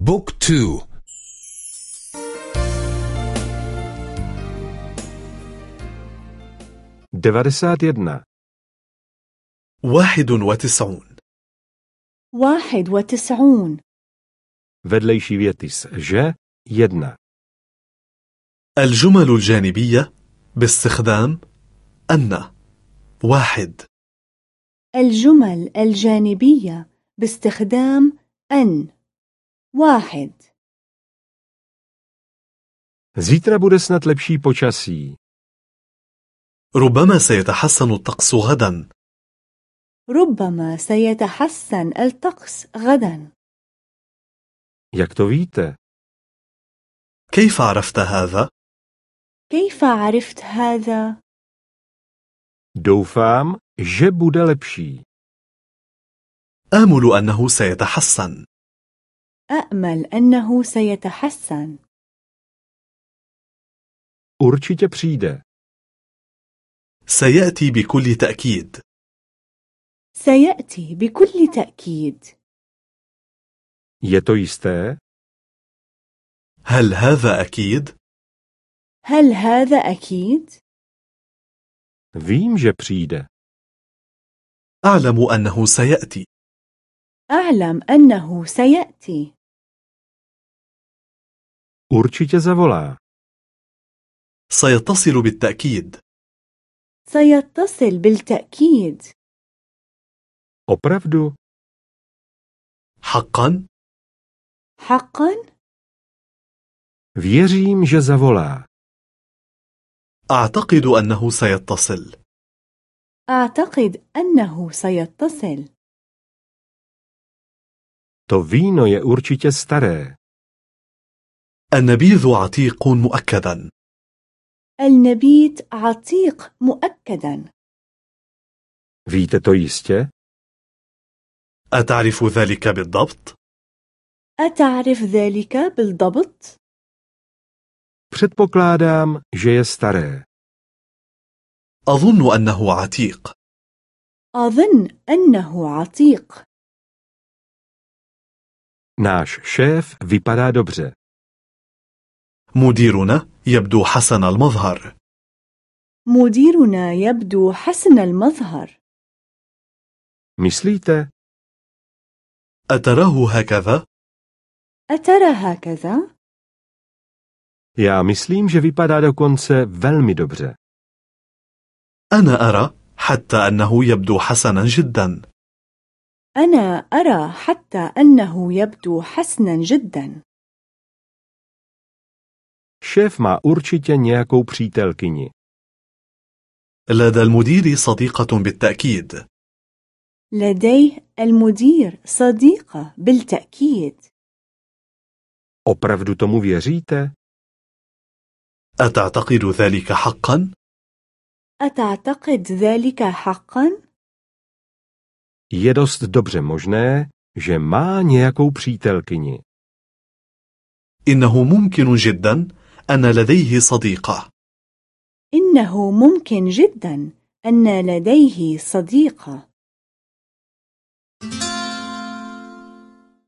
بوك تو. devadesát jedna, واحد وتسعون. واحد وتسعون. věty s že jedna. الجمل الجانبية باستخدام أن. واحد. الجمل الجانبية باستخدام أن. واحد Zítra bude snad lepší počasí. ربما سيتحسن الطقس غدا ربما سيتحسن الطقس غدا Jak to víte? كيف عرفت هذا؟ كيف عرفت هذا؟ Doufám, že bude lepší. آمل أنه سيتحسن أأمل أنه سيتحسن Určitě přijde. سيأتي بكل تأكيد سيأتي بكل تأكيد Je to jisté? هل هذا أكيد؟ هل هذا أكيد؟ Vím, že přijde. أعلم أنه سيأتي أعلم أنه سيأتي Určitě zavolá. سيتصل بالتأكيد سيتصل بالتأكيد Opravdu? حقا حقا؟ Věřím, že zavolá. أعتقد أنه سيتصل أعتقد أنه سيتصل To víno je určitě staré. النبيذ عتيق مؤكدا النبيت عتيق مؤكدا Víte to jistě? أتعرف ذلك بالضبط؟ أتعرف ذلك بالضبط؟ Předpokládám, že je staré. أظن أنه عتيق أظن أنه عتيق Náš šéf vypadá dobře. مديرنا يبدو حسن المظهر مديرنا يبدو حسن المظهر Myslíte? أتراه هكذا؟ أترى هكذا؟ Já myslím, že vypadá dokonce velmi dobře. أنا أرى حتى أنه يبدو حسنا جدا أنا أرى حتى أنه يبدو حسنا جدا Šéf má určitě nějakou přítelkyni. لدى المدير صديقة بالتأكيد لديه المدير صديقة بالتأكيد Opravdu tomu věříte? أتعتقد ذلك حقا؟ أتعتقد ذلك حقا؟ Je dost dobře možné, že má nějakou přítelkyni. إنه ممكن جدا أن لديه صديقة. إنه ممكن جدا أن لديه صديقة.